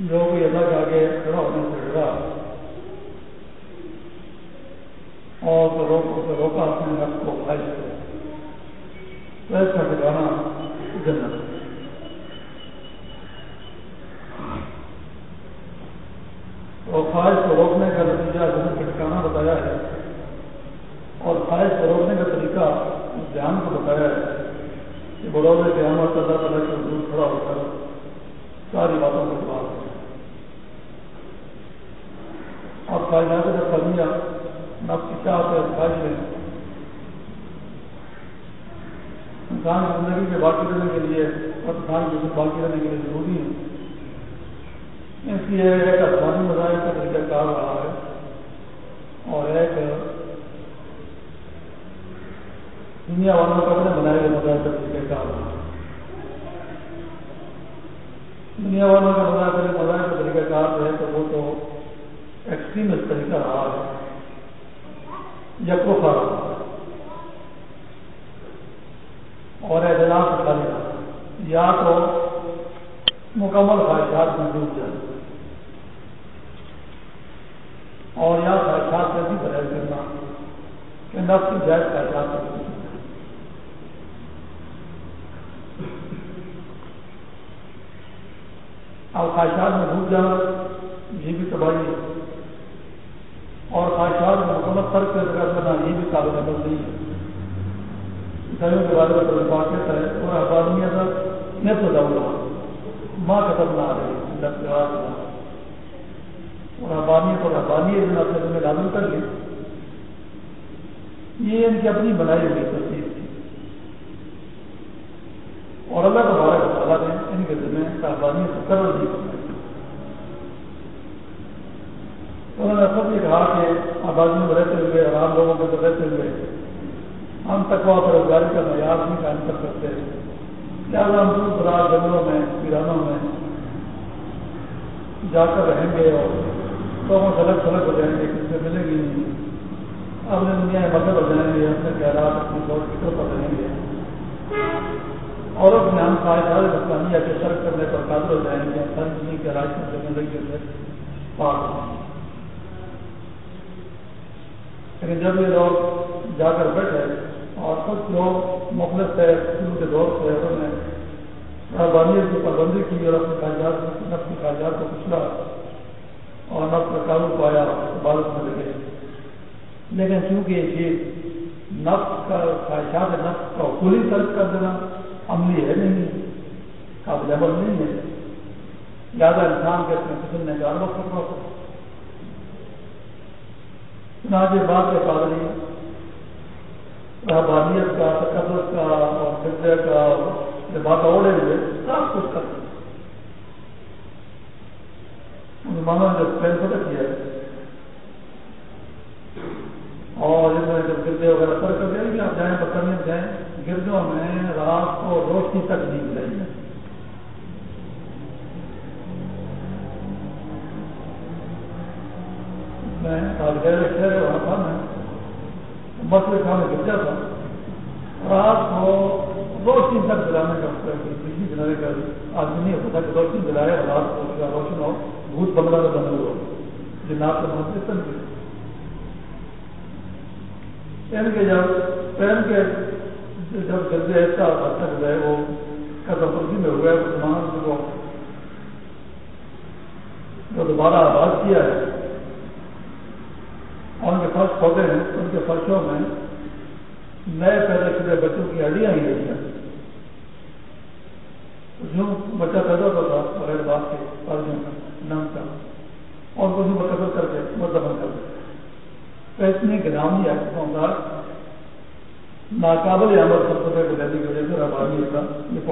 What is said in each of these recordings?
جو پڑھی آگے سے ڈرا اور روکا اپنے نفس کو خواہش کو۔ ایسا ٹھکانا اس لیے ایک افغانی مذاہب کا طریقہ کار رہا ہے اور ایک دنیا والوں کا اپنے بنائے ہوئے مذاہب کا طریقہ کار رہا ہے۔ دنیا والوں کا مذاہب مذاہب کا طریقہ کار ہے تو وہ تو ایکسٹریمسٹ طریقہ رہا ہے۔ یکوفا رہا ہے۔ اور اعتدال سے خالی رہا یا تو مکمل خواہشات میں ڈوب جائے اور یا خواہشات سے بھی پرہیز کرنا، کہ نفس کی جائز خواہشات سے اب خواہشات میں ڈوب جانا، یہ بھی تباہی ہے۔ اور خواہشات میں مکمل فرق کر دینا یہ بھی قابل عمل نہیں ہے۔ عیسائیوں کے بارے میں تو کہتا ہے، اور آبادی تھا میں تو جاؤں گا ماں ختم نہ آ رہی اور آبادیت اور آبادی نے اپنے میں لازم کر لی یہ ان کی اپنی بنائی ہوئی تصویر تھی۔ اور اللہ تبارک تعالیٰ نے ان کے ذمہ آبادی سے قرض نہیں کرنا انہوں نے سب یہ کہا کہ آبادی میں رہتے ہوئے اور عام لوگوں کے رہتے ہوئے، ہم تقوا تکوا روزگاری کا معیار نہیں قائم کر سکتے۔ لہٰذا ہم دور دراز جنگلوں میں، ویرانوں میں جا کر رہیں گے اور لوگوں سے الگ تھلگ ہو جائیں گے کسی سے ملیں گی نہیں۔ اپنے دنیا میں مدد ہو جائیں گے اپنے خیالات اپنی بہت فکر پر رہیں گے۔ اور اپنے ہم خواہشات بسانی یا کے ترک کرنے پر قادر ہو جائیں گے ہر دنیا کے راشن سے زندگی سے پاک ہوں گے۔ لیکن جب یہ لوگ جا کر بیٹھے اور کچھ لوگ مخلص ہے، شروع کے دور سے انہوں نے رحبانیت کی پابندی کی اور اپنے کاغذات نفس کے کاغذات کو کچلا اور نفس کا قابو پایا، عبادت میں لگے۔ لیکن چونکہ یہ نفس کا خواہشات نفس کا کلی ترک کر دینا عملی ہے نہیں، قابل عمل نہیں ہے۔ زیادہ انسان کے اپنے قسم نے جان وقت کرنا ہوتا چنانچہ بات کے پادری رحبانیت کا تقدس کا اور فطرے کا بات اوڑے ہوئے سب کچھ کرتے مسلمانوں نے جب پین فتح کیا اور انہوں نے جب گردے وغیرہ پر کر دیا کہ آپ جائیں بکرنے جائیں، گردوں میں رات کو روشنی تک نہیں ملے گی میں شہر وہاں تھا، میں مسئلے کھانے گرجا تھا۔ رات کو روشنی تک جلانے کا بجلی جلانے کا آدمی نہیں ہوتا تھا کہ روشنی جلائے اور رات کو روشن ہو بھوت بنگلہ میں بنے ہو جنات کا مسئلے سن کے پہن کے جب، پہن کے جب گردے ایسا حد تک گئے، وہ قدم پرسی میں ہوا ہے مسلمان کو جو دوبارہ آباد کیا ہے اور ان کے فرش پودے ہیں، ان کے فرشوں میں نئے پیدا شدہ بچوں کی ہڈیاں ہی رہی جو بچہ پیدا ہوتا تھا بغیر باپ کے پردوں کا نام کا، اور کچھ مقدر کر کے مدمن کر دیتے تو اتنی گرامی ہے ناقابل عمل سلسلے کو لینے کی وجہ سے ربانی کا یہ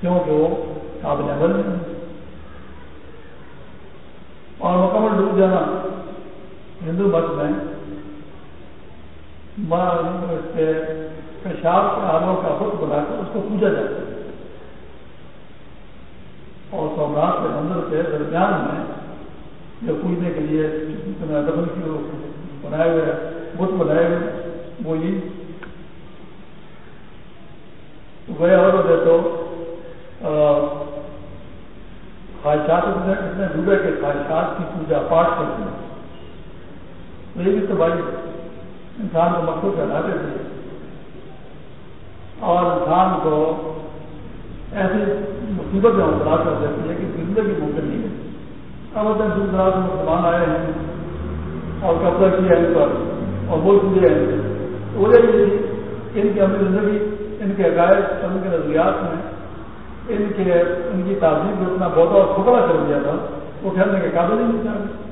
کیونکہ وہ قابل عمل نہیں اور مکمل ڈوب جانا، ہندو مت میں پیشاب کے آلوں کا بت بنا کر اس کو پوجا جاتا ہے۔ اور سومنات کے مندر کے درمیان میں جو پوجنے کے لیے دفن کی بنائے ہوئے بت بنائے ہوئے وہ یہ۔ گئے اور دے تو خواہشات اتنے ڈوبے کے خواہشات کی پوجا پاٹ کرتے ہیں۔ تو یہ بھی تو بھائی انسان کو مقصد کا لاتے تھے اور انسان کو ایسی مصیبت میں مبتلا کر دیتی ہے کہ زندگی ممکن نہیں ہے۔ اب اپنے دور دراز میں مسلمان آئے ہیں اور قبضہ کیا ان پر اور ملک دیے ہیں وجہ یہ ان کی اپنی زندگی، ان کے عقائد، ان کے نظریات میں، ان کے، ان کی تعلیم کو اتنا بہت اور ٹھکرا کر دیا تھا، وہ ٹھہرنے کے قابل ہی نہیں چاہتے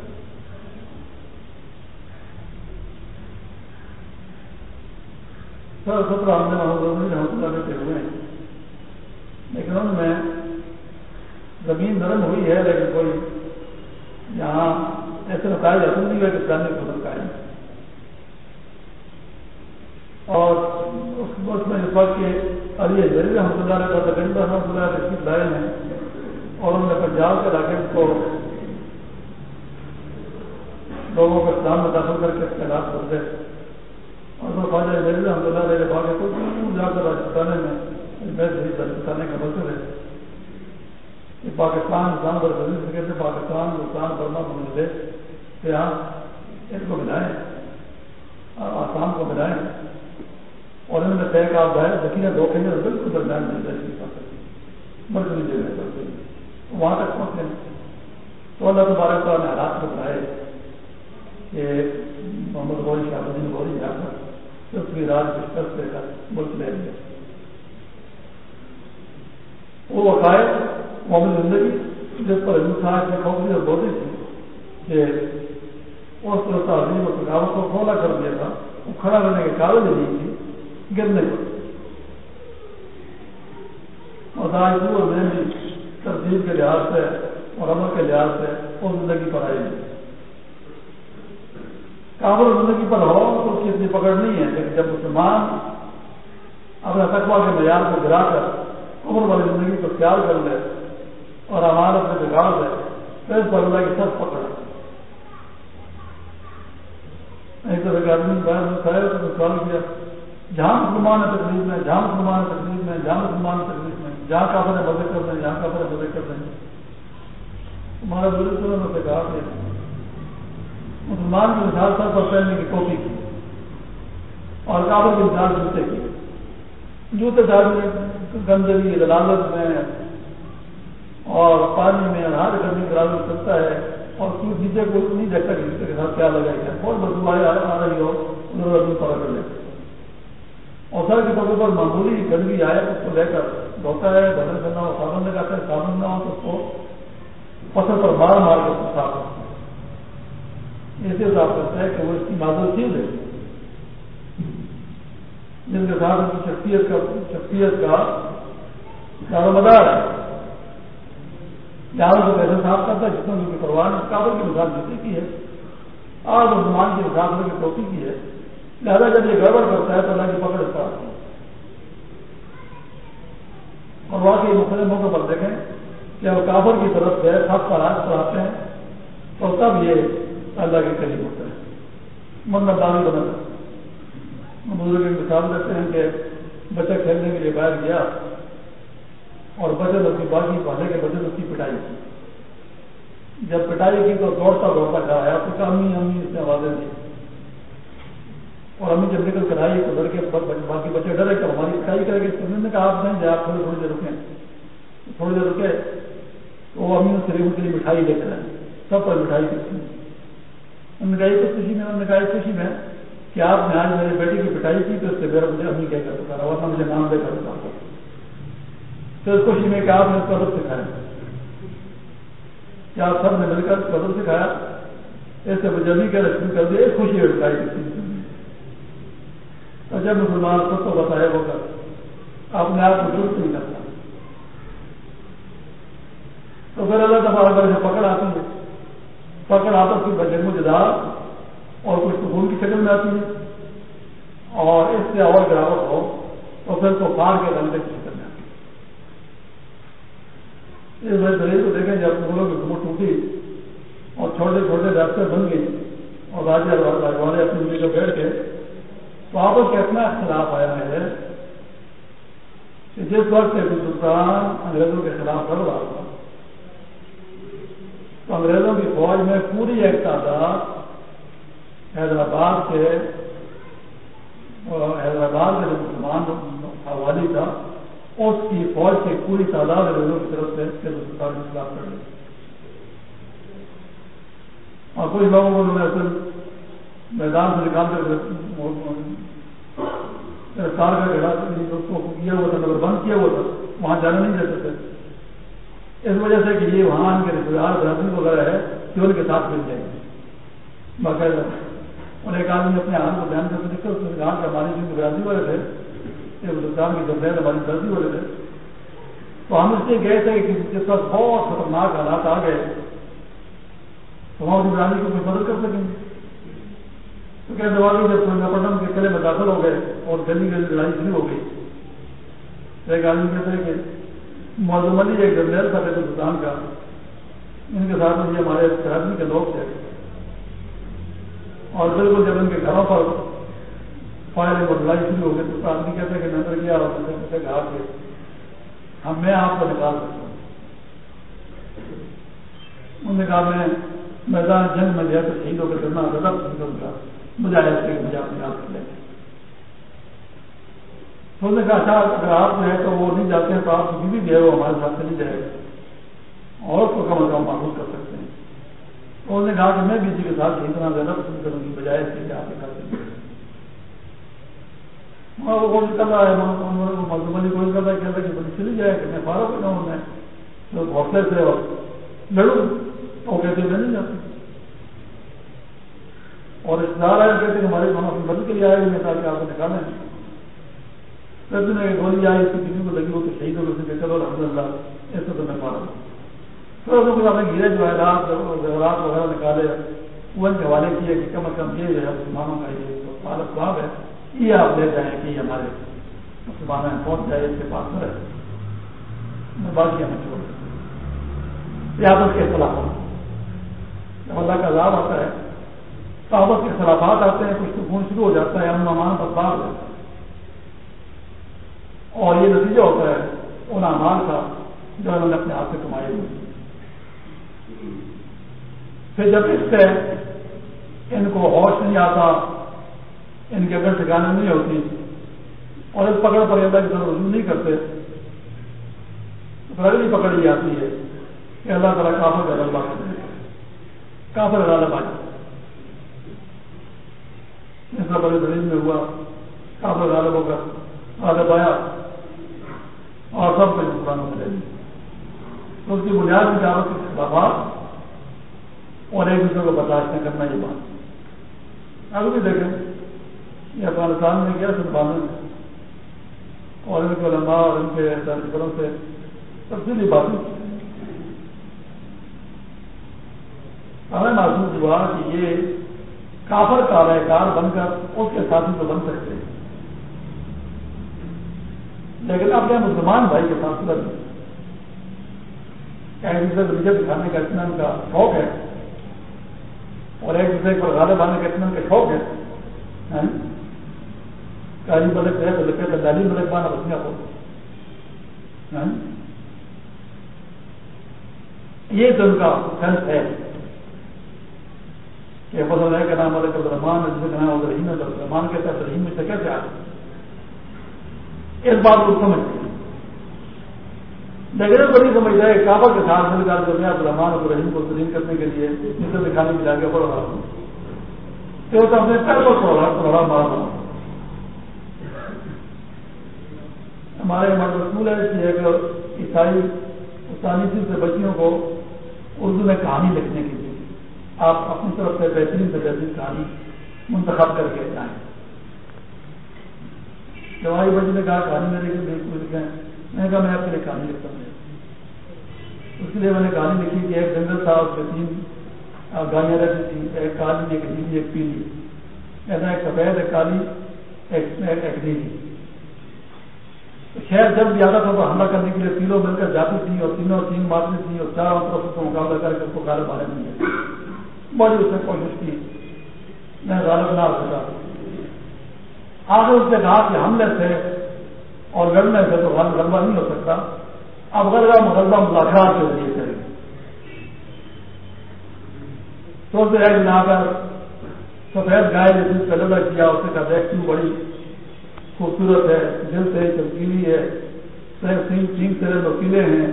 سر سترہ ہم نے رحمۃ اللہ دیتے ہوئے۔ ہیں لیکن ان میں زمین نرم ہوئی ہے، لیکن کوئی یہاں ایسے بتایا جاتا نہیں ہے کہ پرانے کو بتایا اور اس میں اس وقت کے علی ضرور ہم اللہ کا تقریب رحمۃ اللہ رشید لائے ہیں اور انہوں نے پنجاب کے علاقے کو لوگوں کو اسلام میں داخل کر کے اختلاف کر دے اور وہ خواجہ ضرور ہم اللہ میرے باغ کو جا کر راجستھانے میں میں بتانے کا مطلب ہے کہ پاکستان اسلام پر بدل سکے تھے پاکستان اسلام برما بنگلہ دیش سے یہاں ان کو ملائیں آسام کو ملائیں۔ اور انہوں نے طے کا ظاہر ذکیرہ دو کہیں بالکل درمیان نہیں جائے کی بات مرکزی جگہ پر وہاں تک پہنچے۔ تو اللہ تبارک تعالیٰ نے حالات کو بتائے کہ محمد غوری شاہ الدین غوری جا کر اس کی راج شکست دے کر ملک لے لیا وہ وقائے محمد زندگی جس پر ہندوستان نے کھوپڑی اور بولی تھی کہ اس طرح تعلیم اور ثقافت کو کھولا کر دیا تھا، وہ کھڑا رہنے کے قابل ہی نہیں تھی، گرنے پر۔ اور آج اور میں بھی ترتیب کے لحاظ سے اور عمل کے لحاظ سے وہ زندگی پر آئی نہیں کابل زندگی پر ہو تو اس کی اتنی پکڑ نہیں ہے لیکن جب مسلمان اپنا تقوا کے معیار کو گرا کر عمر والی زندگی کو خیال کر لے اور ہمارا سے بگاڑ دے پھر پر اللہ کی سب پکڑ ایک طرح کا آدمی باہر میں کھڑے تو سوال کیا، جہاں مسلمان ہے تکلیف میں، جہاں مسلمان ہے تکلیف میں، جہاں مسلمان ہے تکلیف میں، جہاں کافر ہے مزے کر دیں جہاں کافر ہے مزے کر دیں ہمارا بزرگ نے سے کہا کہ مسلمان کی مثال سر پر پہننے کی ٹوپی کی۔ اور کافر کی مثال جوتے کی جوتے ڈالنے گندگی دلالت میں اور پانی میں ہر گندگی دلالت کرتا ہے اور کیوں نیچے کو نہیں دیکھتا کہ نیچے کے ساتھ کیا لگا ہے۔ بہت بدو آ رہی ہو ادھر ادھر پڑا کر لے۔ اور سر کے طور پر معمولی گندگی آئے، اس کو لے کر دھوتا ہے بدل کرنا ہو صابن لگاتا ہے صابن نہ ہو تو اس کو فصل پر مار مار کے صاف کرتا ہے ایسے صاف کرتا ہے کہ وہ اس کی معذور چیز ہے جن کے ساتھ ان کی شخصیت کا شخصیت کا دار مدار ہے۔ جہاں کو کیسے صاف کرتا ہے، جتنا ان کی پروان کابل کی مثال جوتے کی ہے۔ اور مسلمان کی مثال کی ٹوپی کی ہے۔ لہٰذا جب یہ گڑبڑ کرتا ہے تو اللہ کی پکڑ اس ہے اور واقعی مختلف موقع پر دیکھیں کہ وہ کافر کی طرف سے سب کا راج پر آتے ہیں۔ تو تب یہ اللہ کے قریب ہوتا ہے۔ مطلب۔ دانی بنا بزرگ مثال دیتے ہیں کہ بچہ کھیلنے کے لیے باہر گیا اور بچت اس کی باقی پہلے کے بچت اس کی پٹائی کی۔ جب پٹائی کی تو دوڑتا دوڑتا کھا آیا تو امی امی، اس نے آوازیں دی۔ اور امی جب نکل کر آئی تو لڑکے باقی بچے ڈرے کہ ہماری پٹائی کرے گی۔ تو نے کہا، آپ نہیں جائے آپ تھوڑی تھوڑی دیر رکیں۔ تھوڑی دیر رکے تو وہ امی نے سے کے لیے مٹھائی لے کر آئے سب پر مٹھائی دیتی انہوں نے کہا یہ خوشی میں انہوں نے کہا خوشی میں کہ آپ نے آج میری بیٹی کی پٹائی کی تو اس سے میرا مجھے امی کہہ کر بتا رہا، ورنہ مجھے نام دے کر بتا پھر اس خوشی میں کہ آپ نے اس کو ادب سکھایا کہ آپ سب نے مل کر ادب سکھایا۔ ایسے مجھے ابھی کہہ رکھ کر دیا، ایک خوشی ہے بٹائی کی اور جب مسلمان خود کو بتایا وہ کر اپنے آپ کو درست نہیں کرتا تو پھر اللہ دفعہ سے پکڑ آتی ہے۔ پکڑ آتا اس کی بجے مجھے اور کچھ سکون کی شکل میں آتی ہے اور اس سے اور گراوٹ ہو تو پھر تو پار کے رنگ کی شکل میں آتی ہے۔ اس دلیل کو دیکھیں جب پوروں کی حکومت ٹوٹی اور چھوٹے چھوٹے راستے بن گئی اور راجا راجواڑے اپنی جگہ بیٹھ کے تو آپس کا اتنا اختلاف آیا ہے کہ جس وقت سلطان انگریزوں کے خلاف لڑ رہا تھا تو انگریزوں کی فوج میں پوری ایک تعداد حیدرآباد کے، حیدرآباد کا جو مسلمان حوالی تھا، اس کی فوج کی پوری تعداد انگریزوں کی طرف سے ہندوستان کے خلاف کر لی اور کچھ لوگوں کو اصل میدان سے نکال کر گرفتار کا گھڑا کیا ہوا تھا مگر بند کیا ہوا تھا، وہاں جانے نہیں دیتے تھے۔ اس وجہ سے کہ یہ وہاں ان کے رشتے دار برادری وغیرہ ہے کہ ان کے ساتھ مل جائیں۔ گے باقاعدہ اور ایک آدمی اپنے حال کو بیان کرتے لکھا اس نے کہا کہ ہماری جو برادری والے تھے، یہ ہندوستان کی جمہوریت ہماری برادری والے تھے۔ تو ہم اس لیے گئے تھے کہ جس وقت بہت خطرناک حالات آ گئے۔ تو ہم اپنی برادری کو کوئی مدد کر سکیں؟ گے تو کیا دوا جب پٹنم کے قلعے میں داخل ہو گئے اور گلی گلی لڑائی شروع ہو گئی۔ ایک آدمی کہتے ہیں کہ موزم علی ایک جنرل تھا بیت ہندوستان کا۔ ان کے ساتھ یہ ہمارے برادری کے لوگ تھے۔ اور بالکل جب ان کے گھروں پر فائل اور لڑائی شروع ہو گئی تو آدمی کہتے ہیں کہ میں گیا اور کہتے کہا کہ ہم میں آپ کو نکال سکتا ہوں۔ انہوں نے کہا، میں میدان جنگ میں گیا تو شہید ہو کر کرنا زیادہ پسند کروں گا مجھے ایسے کہ مجھے اپنے آپ کر لیں تو انہوں نے کہا اچھا اگر آپ جو ہے تو وہ نہیں جاتے ہیں تو آپ کی بھی جو ہے وہ ہمارے ساتھ چلی جائے گا اور اس کو کم از کم معلوم کر سکتے ہیں. تو انہوں نے کہا کہ میں بھی کے ساتھ اتنا زیادہ پسند کروں گی بجائے اس کے آپ کے ساتھ وہ کوشش کر رہا ہے مزدور علی کوشش کر رہا ہے کہتا ہے کہ بڑی چلی جائے، کہ میں فارغ ہو جاؤں، میں تو حوصلے سے اور لڑوں وہ کہتے میں نہیں جاتی۔ اور رشتے دار آئے کہتے ہیں کہ ہمارے ہم اپنی مدد کے لیے آئے ہوئے تاکہ آپ کو نکالیں پھر میں گولی آئی، اس کی کسی کو لگی وہ تو شہید ہو گئے چلو الحمد للہ ایسے تو میں فارغ ہوں پھر اپنے گرے جواہرات زیورات وغیرہ نکالے وہ ان کے حوالے کیے کہ کم از کم یہ جو ہے، مسلمانوں کا یہ حالت خواب ہے، یہ آپ لے جائیں کہ یہ ہمارے مسلمانوں میں پہنچ جائے، اس کے پاس میں باقی ہمیں چھوڑ آپس کے اختلافات جب اللہ کا عذاب آتا ہے، تو آپس کے اختلافات آتے ہیں، کچھ تو سکون شروع ہو جاتا ہے امن امان پر بار ہو جاتا ہے اور یہ نتیجہ ہوتا ہے ان امان کا جو انہوں نے اپنے ہاتھ سے کمائے ہوئے۔ پھر جب اس سے ان کو ہوش نہیں آتا، ان کے اندر ٹھکانے نہیں ہوتی، اور اس پکڑ پر اللہ کی طرف رجوع نہیں کرتے، تو پکڑ یہ آتی ہے کہ اللہ تعالیٰ کافر کا غلبہ کر دے کافر غالب آ اس طرح بڑے دلیل میں ہوا کافر غالب ہو کر غالب آیا۔ اور سب کو قرآن میں لے تو اس کی بنیاد میں جاوت کے خلافات اور ایک دوسرے کو برداشت نہ کرنا یہ بات۔ اب بھی دیکھیں، یہ افغانستان میں کیا سلطان اور ان کے علماء اور ان کے درجوں سے تفصیلی باتیں ہمیں محسوس ہوا کہ یہ کافر کا رائے کار بن کر اس کے ساتھی تو بن سکتے ہیں۔ لیکن اپنے مسلمان بھائی کے ساتھ سلط ایک دوسرے کو نیچے دکھانے کا اتنا ان کا شوق ہے۔ اور ایک دوسرے پر غالب آنے کا اتنا ان کا شوق ہے۔ ہاں؟ کالی ملک ہے، تو لکھے تو لالی ملک بانا بسنیا کو یہ تو ان کا سینس ہے کہ فضل ہے کہ نام ملک الرحمان ہے جس کا نام رحیم ہے رحمان کہتا ہے رحیم میں سے کیسے آ اس بات کو سمجھتے ہیں لیکن کو نہیں سمجھتا ہے کعبہ کے ساتھ مل کر عبد الرحمان عبد الرحیم کو ترین کرنے کے لیے نکل دکھانے کے آگے بڑھ رہا ہوں تو اپنے پیر پر پڑھ رہا مار رہا ہوں۔ ہمارے ہمارے اسکول ہے کہ ایک عیسائی اسانی سے بچیوں کو اردو میں کہانی لکھنے کے لیے آپ اپنی طرف سے بہترین سے بہترین کہانی منتخب کر کے جائیں جب آئی بچی نے کہا، کہانی میں لکھیں میں نے کہا، میں آپ کے لیے کہانی لکھتا ہوں۔ اس کے لیے میں نے کہانی لکھی کہ ایک جنگل تھا، اس میں تین گاڑیاں رہتی تھیں، ایک کالی ایک نیلی ایک پیلی ایسا ایک سفید، ایک کالی، ایک نیلی شہر جب بھی آتا تھا تو حملہ کرنے کے لیے تینوں مل کر جاتی تھی اور تینوں تین مارتی تھی اور چاروں طرف اس کو مقابلہ کر کے اس کو کالے مارے نہیں ہے بڑی اس نے کوشش کی۔ میں غالب نہ ہو سکا۔ آگے اس نے کہا کہ حملے سے اور لڑنے سے تو غلبہ نہیں ہو سکتا۔ اب غلبہ مغلبہ مذاکرات کے ذریعے کریں۔ تو اسے ایک بنا کر سفید گائے نے دودھ کا کیا اسے کا دیکھ کیوں بڑی خوبصورت ہے، دل سے چمکیلی ہے تین سرے نوکیلے ہیں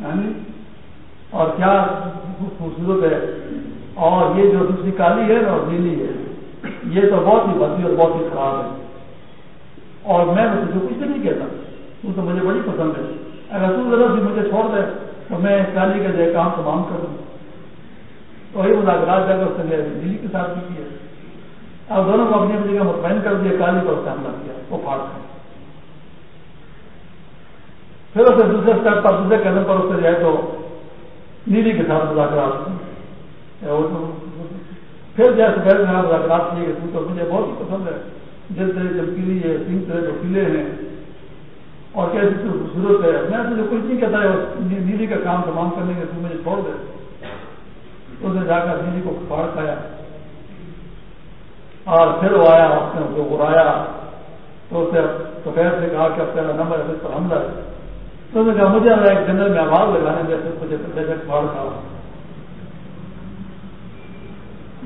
یعنی اور کیا خوبصورت ہے۔ اور یہ جو دوسری کالی ہے اور نیلی ہے۔ یہ تو بہت ہی بدی اور بہت ہی خراب ہے۔ اور میں تجھے کچھ نہیں کہتا۔ تو تو مجھے بڑی پسند ہے۔ اگر تو ضرور بھی مجھے چھوڑ دے تو میں کالی کا جو کام تمام کر دوں۔ تو وہی مذاکرات جا کر اس نے دلی کے ساتھ بھی کیا اب دونوں کو اپنی اپنی جگہ مطمئن کر دیا، کالی پر اس حملہ کیا، وہ پھاڑ کر پھر اسے دوسرے اسٹیپ پر، دوسرے قدم پر اس سے جائے تو نیلی کے ساتھ مذاکرات پھر جیسے سفید میں مذاکرات کیے گئے تو مجھے بہت ہی پسند ہے جل طرح چمکیلی ہے تین طرح وکیلے ہیں۔ اور کیسی خوبصورت ہے۔ میں تجھے کچھ نہیں کہتا ہے نیلی کا کام تمام کرنے کے تو مجھے چھوڑ دے۔ اس نے جا کر نیلی کو پھاڑ کھایا۔ اور پھر وہ آیا اس نے اسے گرایا تو اسے سفید سے کہا کہ اب تیرا نمبر ہے، اس پر حملہ ہے۔ تو اس نے کہا، مجھے ایک جنرل میں آواز لگانے جیسے مجھے پھاڑ کھا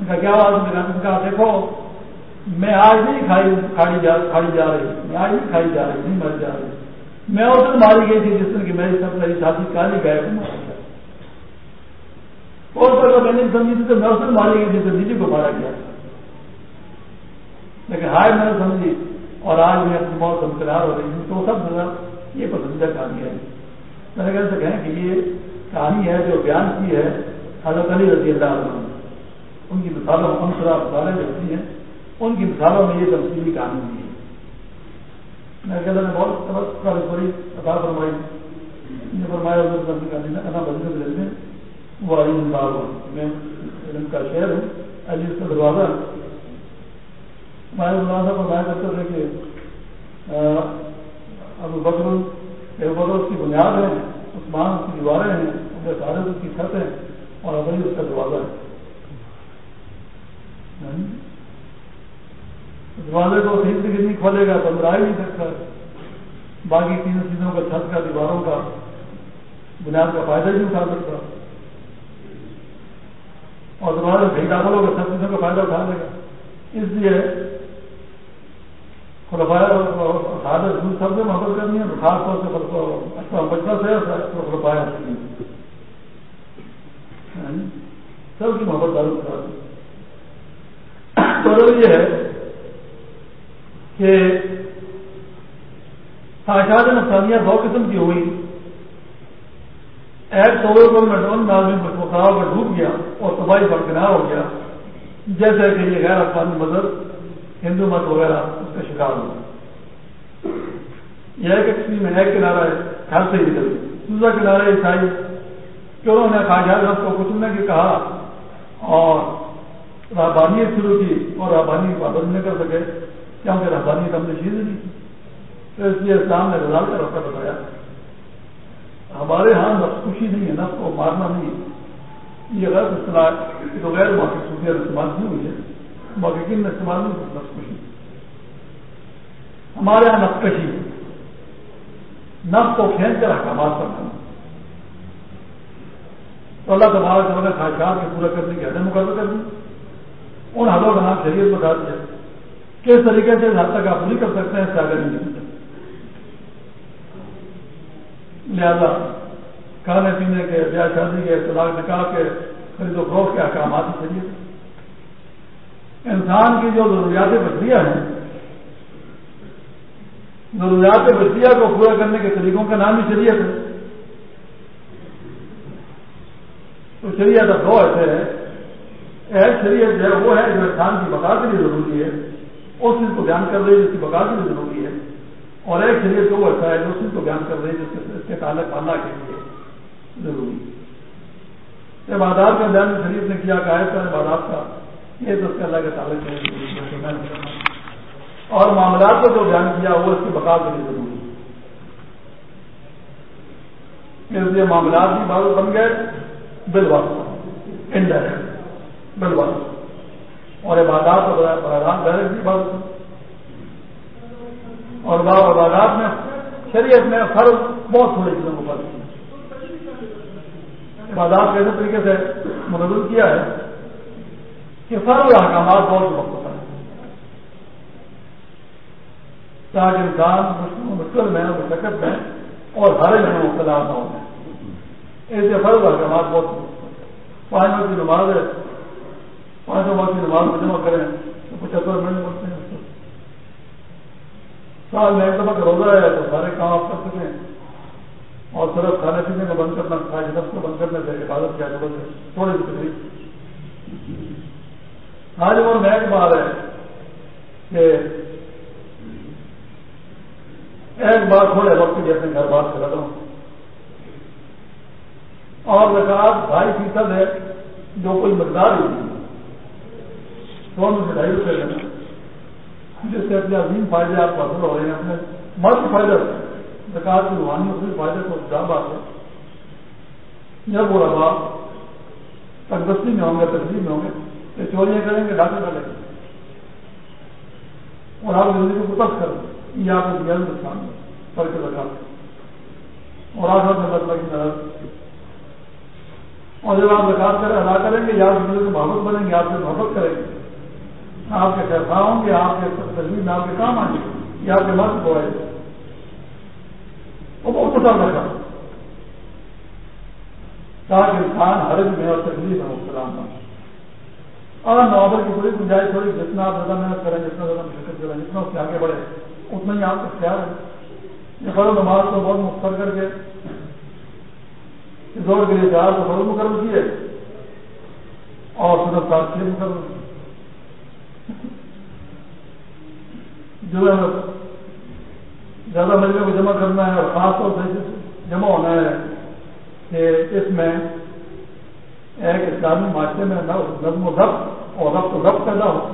کیا آواز لگا کہا دیکھو میں آج نہیں کھائی جا رہی۔ میں آج نہیں کھائی جا رہی، نہیں مر جا رہی۔ میں اس دن ماری گئی تھی جس دن کی میری سب میری ساتھی کالی گائے کو مارا گیا۔ اور اگر میں نے سمجھی تھی تو میں اس دن ماری گئی تھی تو بیجی کو مارا گیا۔ لیکن ہائے، میں نے سمجھی۔ اور آج میں اپنی موت انتظار ہو رہی ہوں تو سب نظر یہ پسندیدہ کہانی ہے۔ میں نے کہہ سکیں کہ یہ کہانی ہے جو بیان کی ہے حضرت علی رضی اللہ عنہ ان کی مثالوں میں مثالیں جو ہوتی ہیں، ان کی مثالوں میں یہ تمثیلی کہانی ہوئی ہے۔ میں کہتا نے بہت سارے بڑی عطا فرمائی۔ یہ فرمایا انا بدلے سے لیتے وہ علی باب میں علم کا شہر ہوں، علی اس کا دروازہ ہمارے دروازہ فرمایا کرتے تھے کہ ابو بکر ابو بکر اس کی بنیاد ہے، عثمان اس کی دیواریں ہیں، ان کے سارے اس کی چھت ہیں اور ابھی اس کا دروازہ ہے۔ دروازے کو صحیح سے نہیں کھولے گا تو اندر آ نہیں سکتا باقی تینوں چیزوں کا چھت کا، دیواروں کا، بنیاد کا فائدہ نہیں اٹھا سکتا۔ اور دروازے صحیح داخل ہوگا سب چیزوں کا فائدہ اٹھا لے گا۔ اس لیے سادہ سب سے محبت کرنی ہے، خاص طور سے اچھا بچہ سے خلفایا ہاں جی؟ سب کی محبت دارو کرا تو یہ ہے کہ خواہشات نقصانیہ دو قسم کی ہوئی۔ ایک سو کو میٹرون میں آدمی بچوکاؤ میں ڈوب گیا اور تباہی برقرار ہو گیا، جیسے کہ یہ غیر افغانی مدد ہندو مت وغیرہ، اس کا شکار ہوا۔ یہ ایک ایکسٹریم میں ایک کنارہ ہے خیال سے ہی نکل دوسرا کنارہ عیسائی کہ انہوں نے خواہشات رفت کو کچلنے کی کہا اور رابانیت شروع کی اور رابانی پابند نہیں کر سکے، کیونکہ رابانی ہم نے چیز نہیں کی۔ تو اس لیے اسلام نے رضا کا رفتہ بتایا۔ ہمارے ہاں نفس خوشی نہیں ہے، نفس کو مارنا نہیں ہے۔ یہ غلط اصطلاح تو غیر موقع صوفیہ استعمال نہیں ہوئی ہے۔ موقعین نے استعمال نہیں کی؟ نفس خوشی ہمارے یہاں نفس کشی۔ نفس کو کھینچ کر احکامات کرنا تو اللہ تبارک نے خواہشات کے پورا کرنے کی حد مقرر کر دی۔ ان حدوں کا نام شریعت بتا دیا۔ کس طریقے سے حد تک آپ پوری کر سکتے ہیں، اس سے آگے نہیں لہذا کھانے پینے کے، بیاہ شادی کے، طلاق نکاح کے، خرید و فروخت کے احکامات شریعت انسان کی جو ضروریات بشریہ ہیں، ضروریات بشریہ کو پورا کرنے کے طریقوں کا نام ہی شریعت ہے۔ تو شریعت دو ایسے ہے ایک شریعت جو ہے وہ ہے جو انسان کی بقا کے لیے ضروری ہے اس چیز کو بیان کر رہی ہے جس کی بقا کے لیے ضروری ہے۔ اور ایک شریعت جو وہ ایسا ہے جو اس چیز کو بیان کر رہی ہے جس کے تعلق اللہ کے لیے ضروری ہے۔ عبادات کا بیان شریف نے کیا کہ کا عبادات کا، یہ تو اس کے اللہ کے تعلق ہے۔ اور معاملات کو جو بیان کیا، وہ اس کی بقا کے لیے ضروری ہے۔ اس لیے معاملات بھی بات بن گئے بل واسطہ انڈائریکٹ۔ بلوان اور عبادات اور بھی بات اور باب عبادات میں شریعت میں فرض بہت تھوڑے چیزوں کو فرض کیا۔ عبادات کیسے طریقے سے منظم کیا ہے کہ سارے احکامات بہت وقت ہوتا ہے۔ تاکہ انسان مشکل میں، مشقت میں اور ہر میں مبتلا نہ ہو ایسے فرض احکامات بہت پانچ منٹ کی نماز ہے۔ پانچوں وقت کی نماز میں جمع کریں تو پچہتر منٹ بڑھتے ہیں سال میں ایک دفعہ روزہ ہے تو سارے کام آپ کر سکیں اور صرف کھانے پینے کو بند کرنا کھائے نفس کو بند کرنے سے عبادت کیا ضرورت ہے تھوڑی سی تکلیف آج اور محکمہ ایک ہے کہ ایک بار تھوڑے وقت کی اپنے گھر بات کر رہا ہوں اور زکات ڈھائی فیصد ہے جو کوئی مقدار ہی نہیں سو میں سے ڈھائی روپئے لینا جس سے اپنے عظیم فائدے آپ کو حاصل ہو رہے ہیں، اپنے مرد فائدہ زکات کی روحانی اس فائدے تو جا بات ہے۔ جب وہ ربا تندرستی میں ہوں گے تقریب میں ہوں گے، یہ چوریاں کریں گے ڈاکٹر کر لیں گے۔ اور آپ زندگی کو تک کر یہ آپ کو دیا نقصان کر کے رکھا اور آج ہم اللہ کی نظر اور جب آپ زکات کریں، ادا کریں گے، یا آپ زندگی کو محبت بنیں گے آپ سے محبت کریں گے۔ آپ کے فیصلہ ہوں گے، آپ کے تصویر میں آپ کے کام آئیں گے یا آپ کے مرد کو وہ بہت پسند رکھا تاکہ انسان ہر ایک میں اور تکلیف ہے مبتلا نہ اور نوبل کی پوری گنجائش تھوڑی جتنا آپ زیادہ محنت کریں، جتنا زیادہ مشکل کریں، جتنا اس سے آگے بڑھے اتنا ہی آپ کا خیال ہے۔ یہ فرض نماز کو بہت مختصر کر کے دور کے لیے چار کو فرض مقرر کیے اور صرف سات چھ مقرر جو ہے زیادہ مجمے کو جمع کرنا ہے اور خاص طور سے جمع ہونا ہے کہ اس میں ایک اسلامی معاشرے میں نظم و ضبط اور ربط و ضبط پیدا ہو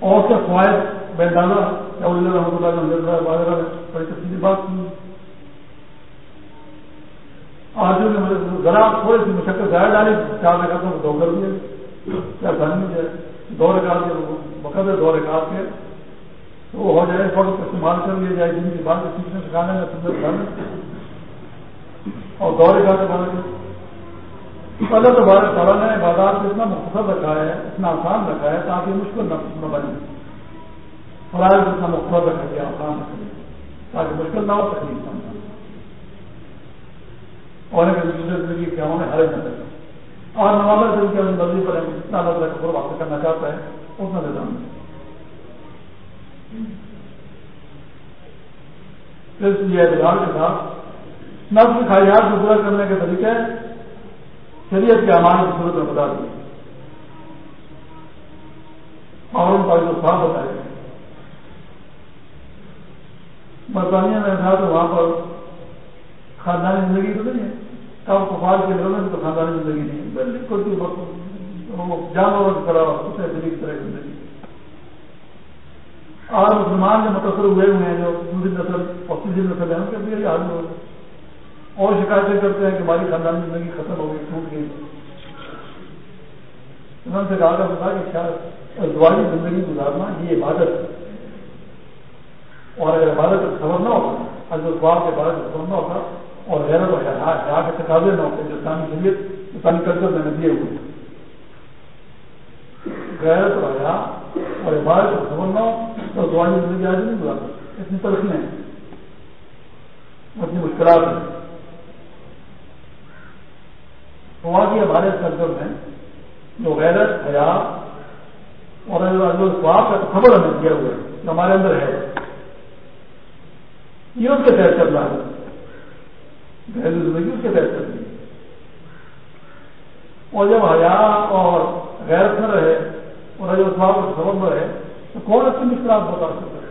اور سے فوائد بین ڈالا رحمۃ اللہ وغیرہ نے بڑی تفصیلی بات کی آج نے ذرا تھوڑی سی مشقت ضائع ڈالی چار رکھا تھا دو کر دیے کیا دھن مل جائے۔ دو رکعت کے وقت دو رکعت کے۔ تو وہ ہو جائے، اس وقت استعمال کر لیا جائے، جن کی بات سیکھنے سکھانے میں سندر کھانے اور دو رکعت کے بارے میں۔ پہلے تو بارہ تعالیٰ نے بازار کو اتنا مختصر رکھا ہے، اتنا آسان رکھا ہے، تاکہ مشکل نہ بنے۔ فرائض اتنا مختصر رکھا گیا، آسان رکھا گیا، تاکہ مشکل نہ ہو، تکلیف نہ اور دوسرے زندگی کیا ہونے، ہر نہ کرے اور نوازا سے ان کی مرضی پر جتنا اللہ واپس کرنا چاہتا ہے اتنا دیتا ہوں اس لیے اعتبار کے ساتھ نفس کی خواہشات کو پورا کرنے کے طریقے شریعت کے امان کی صورت میں بتا دی۔ اور ان کا جو صاف بتائے گئے برطانیہ میں تھا تو وہاں پر خاندانی زندگی تو نہیں ہے۔ کب کفار کے لوگوں میں تو خاندانی زندگی نہیں بالکل جانوروں کی طرح کتے بلی کی طرح زندگی۔ اور مسلمان جو متاثر ہوئے ہوئے ہیں، جو دوسری نسل، اور تیسری نسل ہے ان کے بھی یہی حال ہو۔ اور شکایتیں کرتے ہیں کہ ہماری خاندانی زندگی ختم ہو گئی ٹوٹ گئی۔ انہوں سے کہا تھا کہ کیا دعائی زندگی گزارنا یہ عبادت اور اگر عبادت کا خبر نہ ہوتا اگر کے بارے میں خبر نہ ہوتا اور غیرت اور حیا کے تقاضے نہ ہوتے، جو اسلامی شریعت اسلامی کلچر میں نے دیے ہوئے غیرت اور حیا اور عبادت اور خبر نہ ہو، تو دعائیں زندگی آج نہیں گزارتے۔ اتنی تلخیاں ہیں اتنی مشکلات ہیں۔ وہاں کی ہمارے کلچر میں جو غیرت حیا اور جو سواب کا خبر ہمیں دیا ہوا ہے ہمارے اندر ہے۔ یہ اس کے تحت چل رہا ہے۔ گھریلو زندگی اس کے تحت کرنی ہے۔ اور جب حیا اور غیرت نہ رہے، اور جو سواب کا سبب نہ رہے، تو کون اپنی مشکلات بتا سکتا ہے؟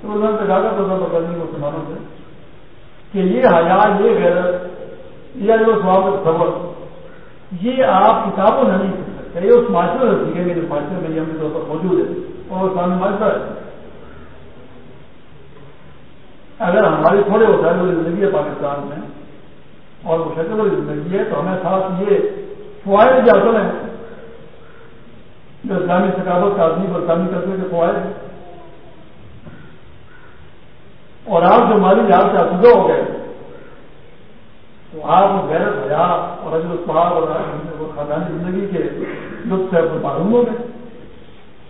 تو میں نے زیادہ پتا بتانے مسلمانوں سے کہ یہ حیا، یہ غیرت، یہ جو سواب کا سبب، یہ آپ کتابوں میں نہیں سیکھ سکتے۔ یہ اس معاشرے سے سیکھیں گے جو معاشرے میں یہ ہم طور پر موجود ہے، اور وہ سامنے معاشرہ ہے۔ اگر ہماری تھوڑے وسائل والی زندگی ہے پاکستان میں اور مشکل والی زندگی ہے، تو ہمیں ساتھ یہ فوائد جو اصل ہیں۔ جو اسلامی ثقافت تعظیم اور اسلامی قصبے کے فوائد ہیں۔ اور آپ جو مالی لحاظ سے افزو ہو گئے، تو آپ غیرت حیا اور اجر الصحاب اور خاندانی زندگی کے لطف سے معلوم ہو گئے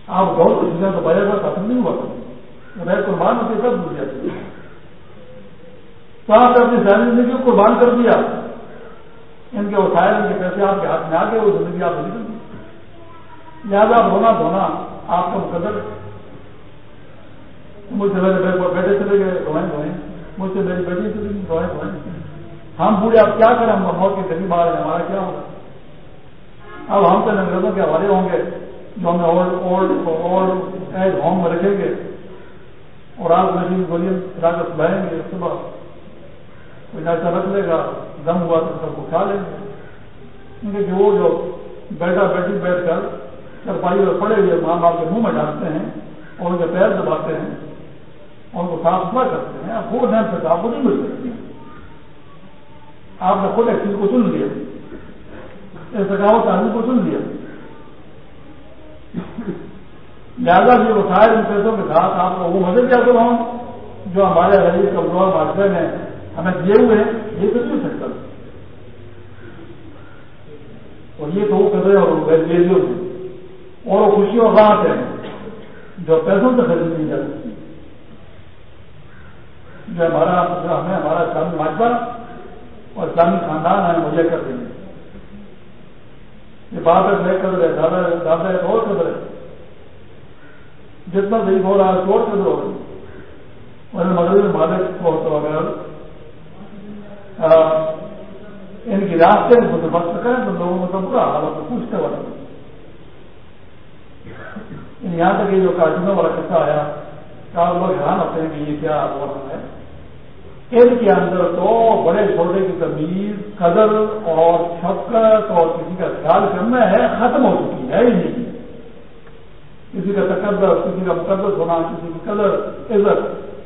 آپ دور کو چیزیں تو بھائی ہوا حاصل نہیں ہوا۔ کرتے قربان ہوتے سب بھول تو آپ نے اپنی ساری زندگی کو قربان کر دیا، ان کے وسائل ان کے پیسے آپ کے ہاتھ میں آ گئے، وہ زندگی آپ نکل گئی۔ لہٰذا رونا دھونا آپ کا مقدر ہے۔ مجھ سے میرے بیٹے چلے گئے روئیں دھوئیں مجھ سے میری بیٹی چلے گئی روئیں دھوئیں ہم بوڑھے، اب کیا کریں؟ ہم موت کے غریب آ رہے ہیں، ہمارا کیا ہوگا؟ اب ہم تو انگریزوں کے حوالے ہوں گے، جو ہمیں old old old age home میں رکھیں گے۔ اور آپ نشین گولی کھلا کر سلائیں گے صبح ایسا رکھ لے گا دم ہوا تو سب کو کھا لیں گے۔ کیونکہ وہ جو بیٹا بیٹی بیٹھ کر چرپائی میں پڑے ہوئے ماں باپ کے منہ میں ڈالتے ہیں اور ان کے پیر دباتے ہیں اور ان کو صاف ستھرا کرتے ہیں وہ نیم سے آپ کو نہیں مل سکتی۔ آپ نے خود ایک چیز کو چن لیا۔ اس ثقافت آدمی کو چن لیا۔ لہٰذا یہ وسائل ان پیسوں کے ساتھ آپ کو وہ مزے کیا کروں جو ہمارے غریب کمزور معاشرے میں ہمیں دیے ہوئے ہیں یہ تو نہیں سکتا۔ اور یہ تو وہ قدرے اور ہیں۔ اور وہ خوشی اور راحت ہے۔ جو پیسوں سے خرید نہیں جا سکتی۔ جو ہمارا جو ہمیں ہمارا اسلامی معاشرہ اور اسلامی خاندان ہمیں مہیا کر دیں۔ یہ بات ہے قدر ہے دادا دادا ایک اور قدر ہے جتنا صحیح ہو رہا ہے چور قدر ہو رہی اور مغربی مالک کو تو اگر ان کی راستے میں بندوبست کریں تو لوگوں کو تو برا حالت کو پوچھتے والا یہاں تک یہ جو کارٹونوں والا قصہ آیا آپ لوگ حیران ہوتے ہیں کہ یہ کیا ہو ہے۔ ان کے اندر تو بڑے چھوٹے کی تمیز، قدر اور شفقت اور کسی کا خیال کرنا ہے، ختم ہو چکی ہے ہی نہیں۔ کسی کا تقدر، کسی کا مقدس ہونا، کسی کی قدر، عزت،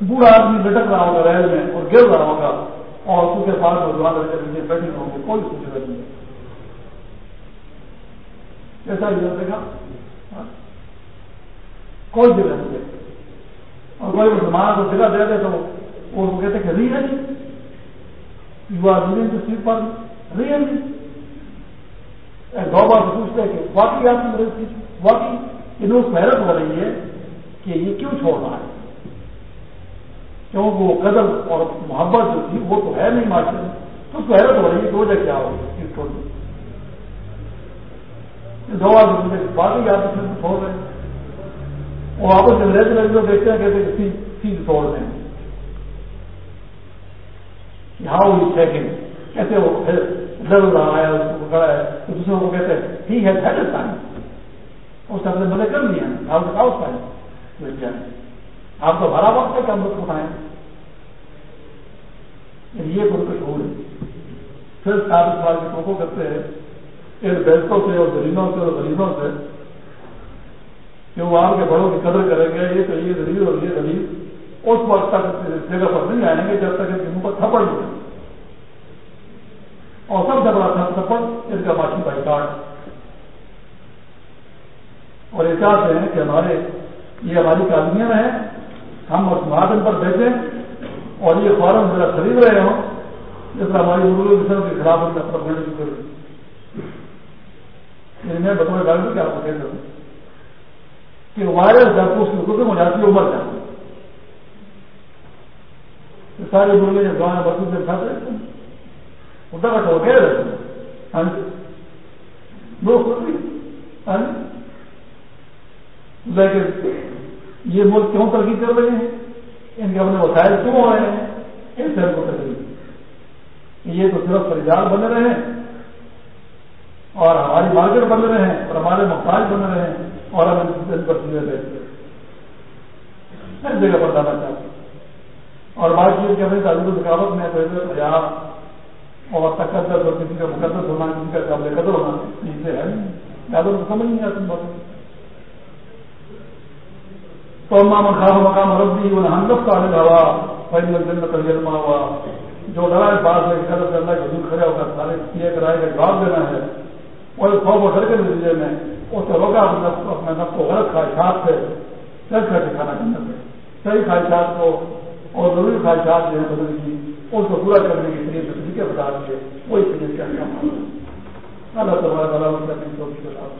بوڑھا آدمی لٹک رہا ہوگا ریل میں اور گر رہا ہوگا۔ اور اس کے پاس نوجوان لڑکے نیچے بیٹھے ہوں گے، کوئی کچھ نہیں ہے۔ ایسا ہی ہوتے گا ہاں، ہاں، کوئی جگہ نہیں ہے۔ اور کوئی مسلمان کو جگہ دے دے تو وہ کہتے کہ ریئل یو آر لوگ ٹو سیٹ پر ریئل دو بار پوچھتے کہ واقعی آپ کی مدد واقعی انہوں محرت ہو رہی ہے کہ یہ کیوں چھوڑ رہا ہے؟ کیونکہ وہ قدر اور محبت جو تھی وہ تو ہے نہیں معاشرے میں۔ تو محرت ہو رہی ہے تو وجہ کیا ہوگی اس چھوڑنے دو بار پوچھتے باقی آپ چھوڑ رہے ہیں۔ وہ آپس میں رہتے رہتے دیکھتے ہیں کہتے کہ چیز توڑ رہے ہیں۔ ہاؤ از سیکنڈ کیسے وہ ڈر رہا ہے، اس کو پکڑا ہے۔ تو دوسروں کو کہتے ہیں، ٹھیک ہے ہیڈ ٹائم اس نے اپنے مدد کر لیا ہاؤ کا ہاؤس ٹائم آپ تو بھرا وقت ہے کہ ہم لوگ اٹھائیں۔ یہ خود کچھ ہو رہی پھر سات سال کے ٹوکو کرتے ہیں۔ ان بیلٹوں سے اور زمینوں سے اور غریبوں سے کہ وہ آپ کے بڑوں کی قدر کریں گے۔ یہ تو یہ غریب اور یہ غریب اس وقت تک جگہ پر نہیں آئیں گے جب تک ان کے منہ پر تھپڑ نہیں اور سب سے بڑا تھا تھپڑ، ان کا معاشی بائی کارڈ اور یہ چاہتے ہیں کہ ہمارے یہ ہماری کالمیاں ہیں ہم اس مہاجن پر بیٹھیں اور یہ فارم ذرا خرید رہے ہوں، جس طرح ہماری مرغوں کے خلاف ہم نے اپنا بڑھنے کی ضرورت میں بطور ڈاکٹر کہ آپ کو کہتا ہوں؟ کہ وائرس جب اس کی قدم ہو جاتی ہے عمر جاتی ہے۔ سارے بولنے جب گاؤں بسوں سے کھاتے رہتے ہیں۔ اٹھا کٹا کہہ رہتے ہیں ہاں جی۔ ہاں جی۔ لیکن یہ ملک کیوں ترقی کر رہے ہیں؟ ان کے اپنے وسائل کیوں ہو رہے ہیں؟ ان سے کو تکلیف یہ تو صرف خریدار بنے رہے ہیں اور ہماری مارکیٹ بن رہے ہیں اور ہمارے محتاج بن رہے ہیں اور ہم ان پر چیزیں بیچتے ہیں۔ ہر جگہ پر جانا چاہتے ہیں۔ اور بات چیت کہ اپنی تعلیم ثقافت میں پہلے حیا اور تقدس اور کسی کا مقدس ہونا، کسی کا قابل قدر ہونا چیزیں ہے زیادہ سمجھ نہیں آتی بات تو ماں خاص مقام ربی وہ ہنگف کا ہوا پہلے دن تجربہ ہوا جو ڈرا ہے بات ہے قدر سے اللہ کے دور کھڑے ہوگا سارے کیے کرائے کا جواب دینا ہے۔ اور خوف و ڈر کے نتیجے میں اس سے روکا اپنے نفس کو غلط خواہشات سے چل کر کے کھانا چاہتے صحیح خواہشات کو اور ضروری خواہشات جو ہیں بدل کی، اس کو پورا کرنے کے لیے طریقے بتا دیے، وہی طریقے کا کام اللہ تبارک تعالیٰ ان